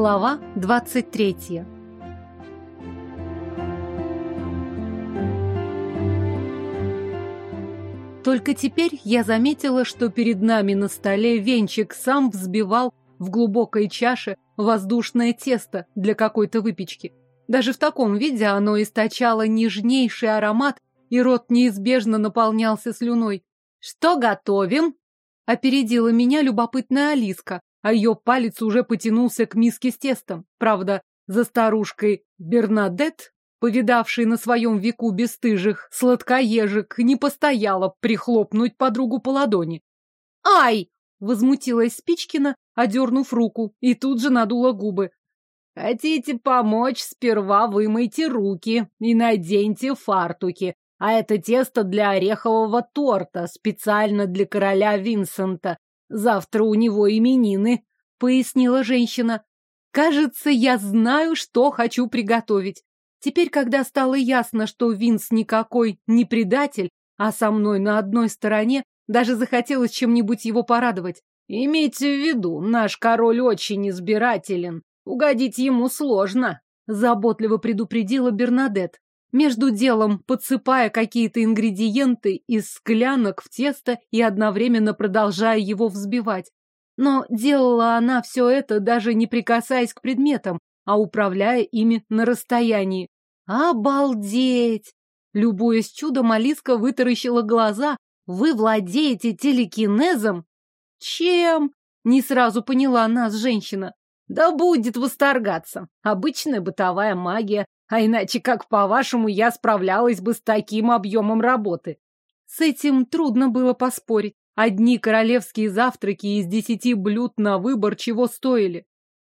Глава 23 Только теперь я заметила, что перед нами на столе венчик сам взбивал в глубокой чаше воздушное тесто для какой-то выпечки. Даже в таком виде оно источало нежнейший аромат, и рот неизбежно наполнялся слюной. «Что готовим?» Опередила меня любопытная Алиска, а ее палец уже потянулся к миске с тестом. Правда, за старушкой Бернадет, повидавшей на своем веку бесстыжих сладкоежек, не постояла прихлопнуть подругу по ладони. «Ай!» — возмутилась Спичкина, одернув руку, и тут же надула губы. «Хотите помочь, сперва вымойте руки и наденьте фартуки, а это тесто для орехового торта, специально для короля Винсента. Завтра у него именины, — пояснила женщина. Кажется, я знаю, что хочу приготовить. Теперь, когда стало ясно, что Винс никакой не предатель, а со мной на одной стороне, даже захотелось чем-нибудь его порадовать. Имейте в виду, наш король очень избирателен. Угодить ему сложно, — заботливо предупредила Бернадет между делом подсыпая какие-то ингредиенты из склянок в тесто и одновременно продолжая его взбивать. Но делала она все это, даже не прикасаясь к предметам, а управляя ими на расстоянии. Обалдеть! Любуясь чудом, Алиска вытаращила глаза. Вы владеете телекинезом? Чем? Не сразу поняла нас женщина. Да будет восторгаться. Обычная бытовая магия, а иначе как, по-вашему, я справлялась бы с таким объемом работы? С этим трудно было поспорить. Одни королевские завтраки из десяти блюд на выбор чего стоили.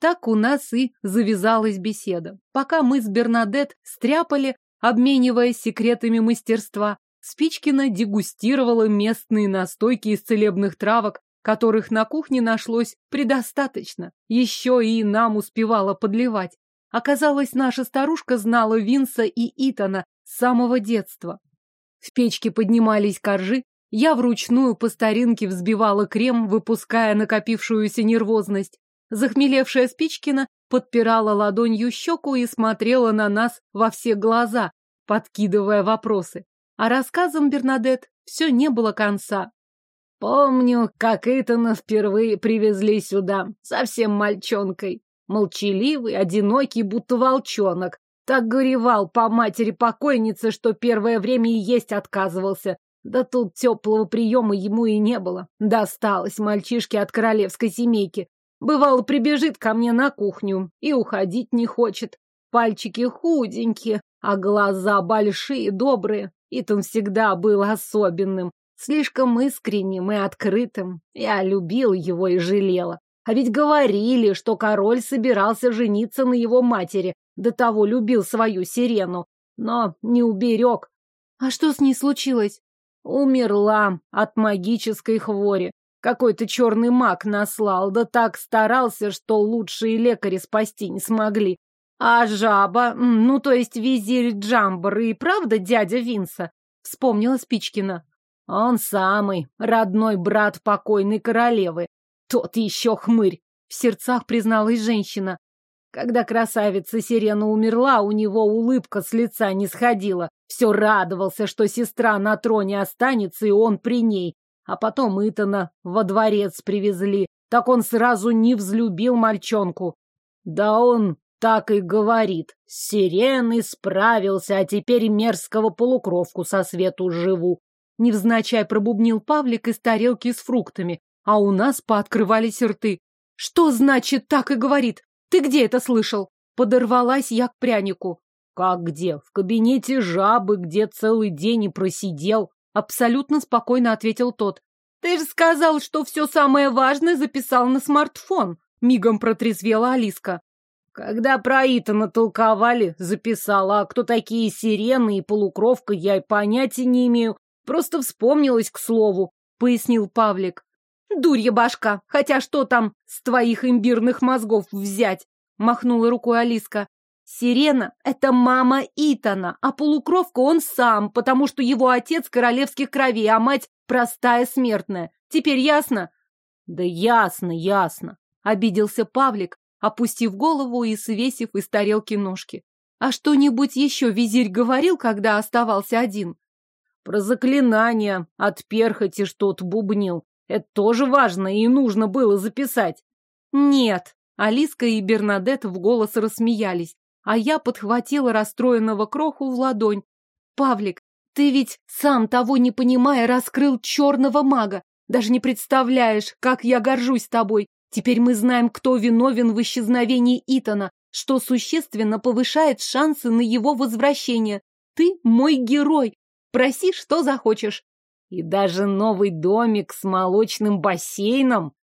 Так у нас и завязалась беседа. Пока мы с Бернадет стряпали, обмениваясь секретами мастерства, Спичкина дегустировала местные настойки из целебных травок, которых на кухне нашлось предостаточно. Еще и нам успевала подливать. Оказалось, наша старушка знала Винса и Итана с самого детства. В печке поднимались коржи, я вручную по старинке взбивала крем, выпуская накопившуюся нервозность. Захмелевшая Спичкина подпирала ладонью щеку и смотрела на нас во все глаза, подкидывая вопросы. А рассказом Бернадет все не было конца. Помню, как Итана впервые привезли сюда, совсем мальчонкой. Молчаливый, одинокий, будто волчонок. Так горевал по матери покойницы, что первое время и есть отказывался. Да тут теплого приема ему и не было. Досталось мальчишке от королевской семейки. Бывало, прибежит ко мне на кухню и уходить не хочет. Пальчики худенькие, а глаза большие, добрые. Итан всегда был особенным, слишком искренним и открытым. Я любил его и жалела. А ведь говорили, что король собирался жениться на его матери, до того любил свою сирену, но не уберег. А что с ней случилось? Умерла от магической хвори. Какой-то черный маг наслал, да так старался, что лучшие лекари спасти не смогли. А жаба, ну, то есть визирь Джамбар и правда дядя Винса? Вспомнила Спичкина. Он самый, родной брат покойной королевы. Тот еще хмырь, в сердцах призналась женщина. Когда красавица Сирена умерла, у него улыбка с лица не сходила. Все радовался, что сестра на троне останется, и он при ней. А потом Итана во дворец привезли. Так он сразу не взлюбил мальчонку. Да он так и говорит. С Сиреной справился, а теперь мерзкого полукровку со свету живу. Невзначай пробубнил Павлик из тарелки с фруктами, а у нас пооткрывались рты. Что значит так и говорит? Ты где это слышал? Подорвалась я к прянику. Как где? В кабинете жабы, где целый день и просидел. Абсолютно спокойно ответил тот. Ты же сказал, что все самое важное записал на смартфон. Мигом протрезвела Алиска. Когда про Итана толковали, записала, а кто такие сирены и полукровка, я и понятия не имею. Просто вспомнилось к слову, пояснил Павлик. Дурья башка, хотя что там с твоих имбирных мозгов взять? Махнула рукой Алиска. Сирена — это мама Итана, а полукровка он сам, потому что его отец королевских кровей, а мать простая смертная. Теперь ясно? Да ясно, ясно. Обиделся Павлик, опустив голову и свесив из тарелки ножки. А что-нибудь еще визирь говорил, когда оставался один? Про заклинания от перхоти что-то бубнил. Это тоже важно и нужно было записать. Нет. Алиска и Бернадет в голос рассмеялись, а я подхватила расстроенного кроху в ладонь. Павлик, ты ведь, сам того не понимая, раскрыл черного мага. Даже не представляешь, как я горжусь тобой. Теперь мы знаем, кто виновен в исчезновении Итана, что существенно повышает шансы на его возвращение. Ты мой герой. Проси, что захочешь. И даже новый домик с молочным бассейном?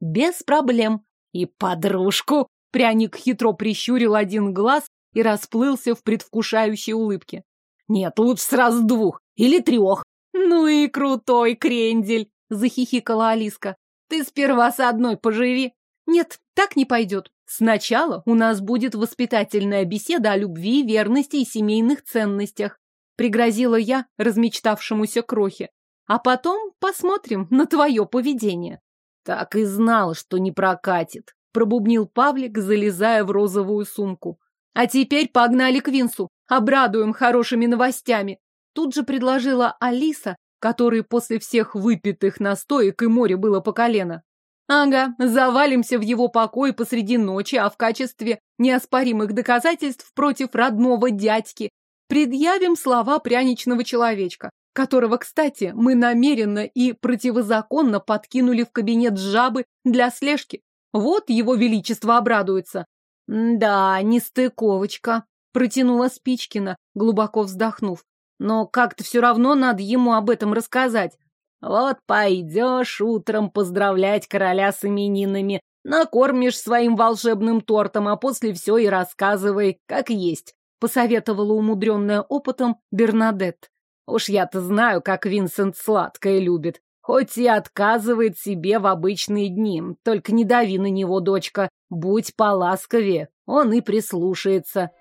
Без проблем. И подружку? Пряник хитро прищурил один глаз и расплылся в предвкушающей улыбке. Нет, лучше сразу двух или трех. Ну и крутой крендель, захихикала Алиска. Ты сперва с одной поживи. Нет, так не пойдет. Сначала у нас будет воспитательная беседа о любви, верности и семейных ценностях. Пригрозила я размечтавшемуся крохе. А потом посмотрим на твое поведение. Так и знал, что не прокатит. Пробубнил Павлик, залезая в розовую сумку. А теперь погнали к Винсу. Обрадуем хорошими новостями. Тут же предложила Алиса, которой после всех выпитых настоек и море было по колено. Ага, завалимся в его покой посреди ночи, а в качестве неоспоримых доказательств против родного дядьки предъявим слова пряничного человечка, которого, кстати, мы намеренно и противозаконно подкинули в кабинет жабы для слежки. Вот его величество обрадуется. Да, нестыковочка, протянула Спичкина, глубоко вздохнув. Но как-то все равно надо ему об этом рассказать. Вот пойдешь утром поздравлять короля с именинами, накормишь своим волшебным тортом, а после все и рассказывай, как есть, посоветовала умудренная опытом Бернадетт. Уж я-то знаю, как Винсент сладкое любит, хоть и отказывает себе в обычные дни. Только не дави на него, дочка, будь поласковее, он и прислушается.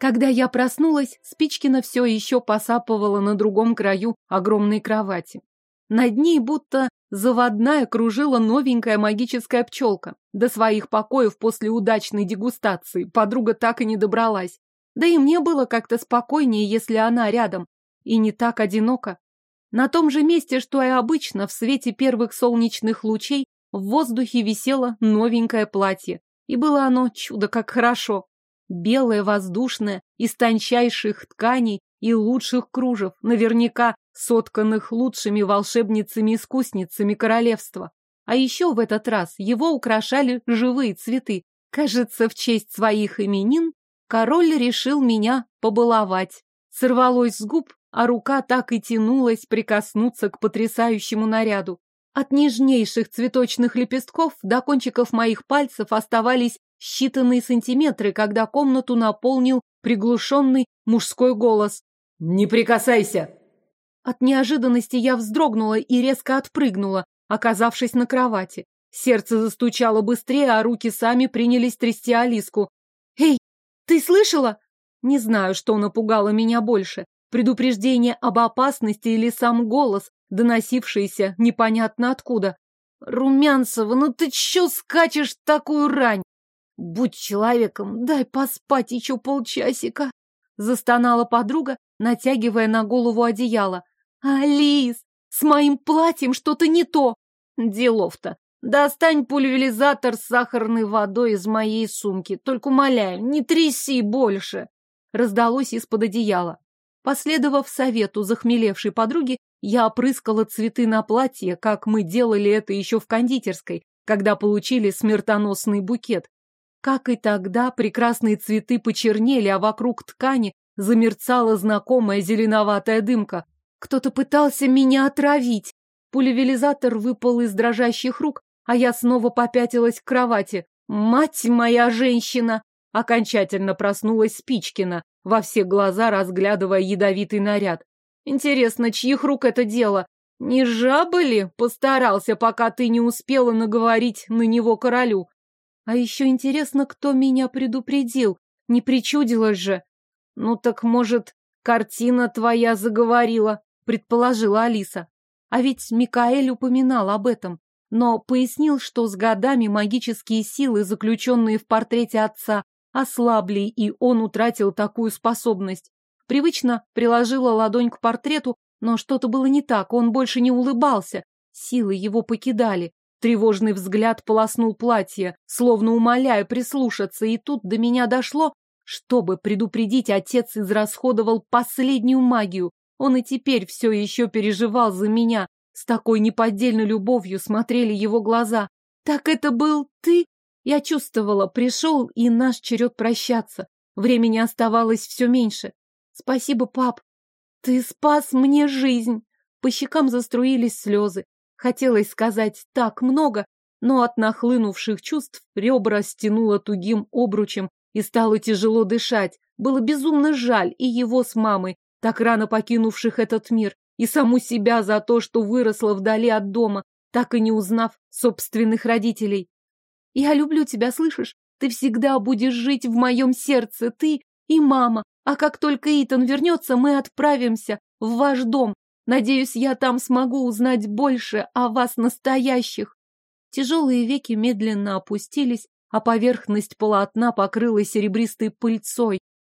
Когда я проснулась, Спичкина все еще посапывала на другом краю огромной кровати. Над ней будто заводная кружила новенькая магическая пчелка. До своих покоев после удачной дегустации подруга так и не добралась. Да и мне было как-то спокойнее, если она рядом, и не так одиноко. На том же месте, что и обычно, в свете первых солнечных лучей, в воздухе висело новенькое платье. И было оно чудо как хорошо белое, воздушное, из тончайших тканей и лучших кружев, наверняка сотканных лучшими волшебницами-искусницами королевства. А еще в этот раз его украшали живые цветы. Кажется, в честь своих именин король решил меня побаловать. Сорвалось с губ, а рука так и тянулась прикоснуться к потрясающему наряду. От нежнейших цветочных лепестков до кончиков моих пальцев оставались считанные сантиметры, когда комнату наполнил приглушенный мужской голос. «Не прикасайся!» От неожиданности я вздрогнула и резко отпрыгнула, оказавшись на кровати. Сердце застучало быстрее, а руки сами принялись трясти Алиску. «Эй, ты слышала?» Не знаю, что напугало меня больше. Предупреждение об опасности или сам голос, доносившийся непонятно откуда. «Румянцева, ну ты чё скачешь такую рань?» «Будь человеком, дай поспать еще полчасика!» Застонала подруга, натягивая на голову одеяло. «Алис, с моим платьем что-то не то!» «Делов-то! Достань пульверизатор с сахарной водой из моей сумки, только умоляю, не тряси больше!» Раздалось из-под одеяла. Последовав совету захмелевшей подруги, я опрыскала цветы на платье, как мы делали это еще в кондитерской, когда получили смертоносный букет, как и тогда, прекрасные цветы почернели, а вокруг ткани замерцала знакомая зеленоватая дымка. Кто-то пытался меня отравить. Пулевелизатор выпал из дрожащих рук, а я снова попятилась к кровати. «Мать моя женщина!» Окончательно проснулась Спичкина, во все глаза разглядывая ядовитый наряд. «Интересно, чьих рук это дело? Не жаба ли постарался, пока ты не успела наговорить на него королю?» А еще интересно, кто меня предупредил. Не причудилось же. Ну так, может, картина твоя заговорила, предположила Алиса. А ведь Микаэль упоминал об этом. Но пояснил, что с годами магические силы, заключенные в портрете отца, ослабли, и он утратил такую способность. Привычно приложила ладонь к портрету, но что-то было не так, он больше не улыбался, силы его покидали. Тревожный взгляд полоснул платье, словно умоляя прислушаться, и тут до меня дошло, чтобы предупредить, отец израсходовал последнюю магию. Он и теперь все еще переживал за меня. С такой неподдельной любовью смотрели его глаза. «Так это был ты?» Я чувствовала, пришел и наш черед прощаться. Времени оставалось все меньше. Спасибо, пап. Ты спас мне жизнь. По щекам заструились слезы. Хотелось сказать так много, но от нахлынувших чувств ребра стянуло тугим обручем и стало тяжело дышать. Было безумно жаль и его с мамой, так рано покинувших этот мир, и саму себя за то, что выросла вдали от дома, так и не узнав собственных родителей. Я люблю тебя, слышишь? Ты всегда будешь жить в моем сердце, ты и мама. А как только Итан вернется, мы отправимся в ваш дом. Надеюсь, я там смогу узнать больше о вас настоящих. Тяжелые веки медленно опустились, а поверхность полотна покрылась серебристой пыльцой.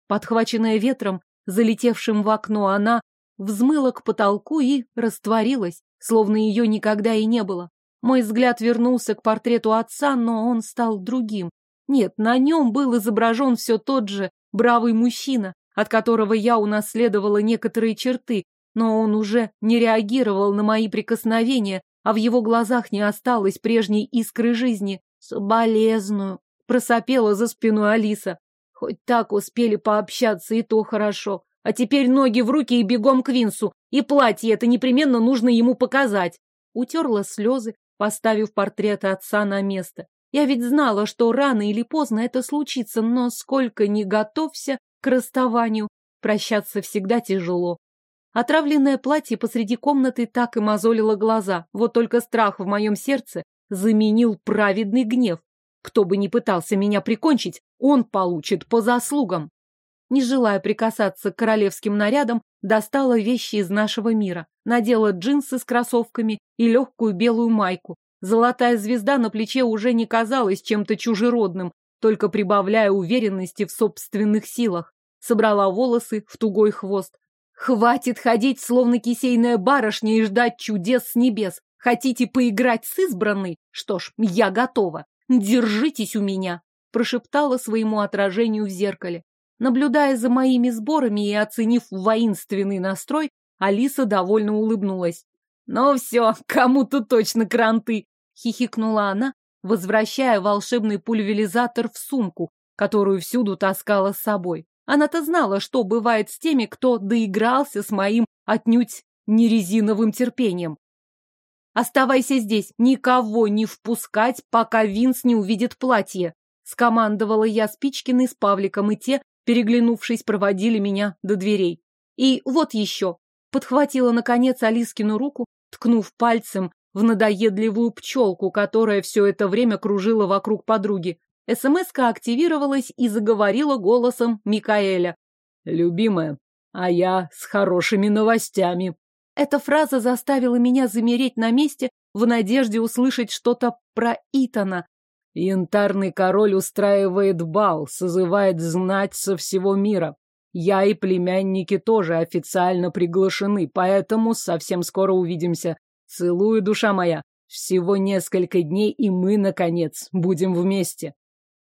Подхваченная ветром, залетевшим в окно, она взмыла к потолку и растворилась, словно ее никогда и не было. Мой взгляд вернулся к портрету отца, но он стал другим. Нет, на нем был изображен все тот же бравый мужчина, от которого я унаследовала некоторые черты, но он уже не реагировал на мои прикосновения, а в его глазах не осталось прежней искры жизни. Соболезную, просопела за спиной Алиса. Хоть так успели пообщаться, и то хорошо. А теперь ноги в руки и бегом к Винсу, и платье это непременно нужно ему показать. Утерла слезы, поставив портрет отца на место. Я ведь знала, что рано или поздно это случится, но сколько ни готовься к расставанию, прощаться всегда тяжело. Отравленное платье посреди комнаты так и мозолило глаза, вот только страх в моем сердце заменил праведный гнев. Кто бы ни пытался меня прикончить, он получит по заслугам. Не желая прикасаться к королевским нарядам, достала вещи из нашего мира. Надела джинсы с кроссовками и легкую белую майку. Золотая звезда на плече уже не казалась чем-то чужеродным, только прибавляя уверенности в собственных силах. Собрала волосы в тугой хвост. Хватит ходить, словно кисейная барышня, и ждать чудес с небес. Хотите поиграть с избранной? Что ж, я готова. Держитесь у меня, прошептала своему отражению в зеркале. Наблюдая за моими сборами и оценив воинственный настрой, Алиса довольно улыбнулась. «Ну все, кому-то точно кранты!» — хихикнула она, возвращая волшебный пульверизатор в сумку, которую всюду таскала с собой. Она-то знала, что бывает с теми, кто доигрался с моим отнюдь не резиновым терпением. «Оставайся здесь, никого не впускать, пока Винс не увидит платье», — скомандовала я Спичкиной с Павликом, и те, переглянувшись, проводили меня до дверей. И вот еще. Подхватила, наконец, Алискину руку, ткнув пальцем в надоедливую пчелку, которая все это время кружила вокруг подруги. СМСка активировалась и заговорила голосом Микаэля. «Любимая, а я с хорошими новостями». Эта фраза заставила меня замереть на месте в надежде услышать что-то про Итана, Янтарный король устраивает бал, созывает знать со всего мира. Я и племянники тоже официально приглашены, поэтому совсем скоро увидимся. Целую, душа моя. Всего несколько дней, и мы, наконец, будем вместе.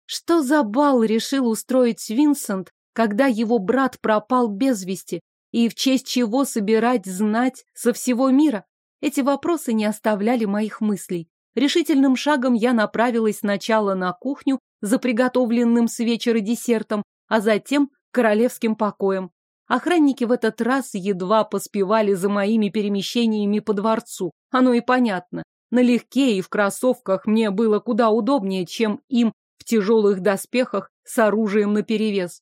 Что за бал решил устроить Винсент, когда его брат пропал без вести, и в честь чего собирать знать со всего мира? Эти вопросы не оставляли моих мыслей. Решительным шагом я направилась сначала на кухню за приготовленным с вечера десертом, а затем к королевским покоям. Охранники в этот раз едва поспевали за моими перемещениями по дворцу. Оно и понятно. Налегке и в кроссовках мне было куда удобнее, чем им в тяжелых доспехах с оружием наперевес.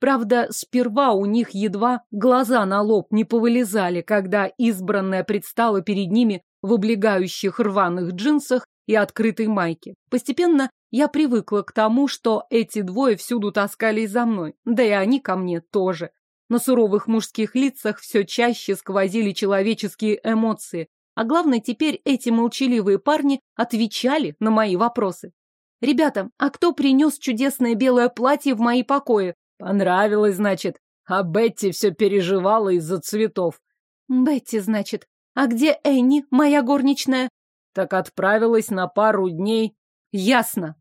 Правда, сперва у них едва глаза на лоб не повылезали, когда избранная предстала перед ними в облегающих рваных джинсах и открытой майке. Постепенно я привыкла к тому, что эти двое всюду таскались за мной, да и они ко мне тоже. На суровых мужских лицах все чаще сквозили человеческие эмоции, а главное, теперь эти молчаливые парни отвечали на мои вопросы. «Ребята, а кто принес чудесное белое платье в мои покои?» «Понравилось, значит. А Бетти все переживала из-за цветов». «Бетти, значит. «А где Энни, моя горничная?» «Так отправилась на пару дней». «Ясно.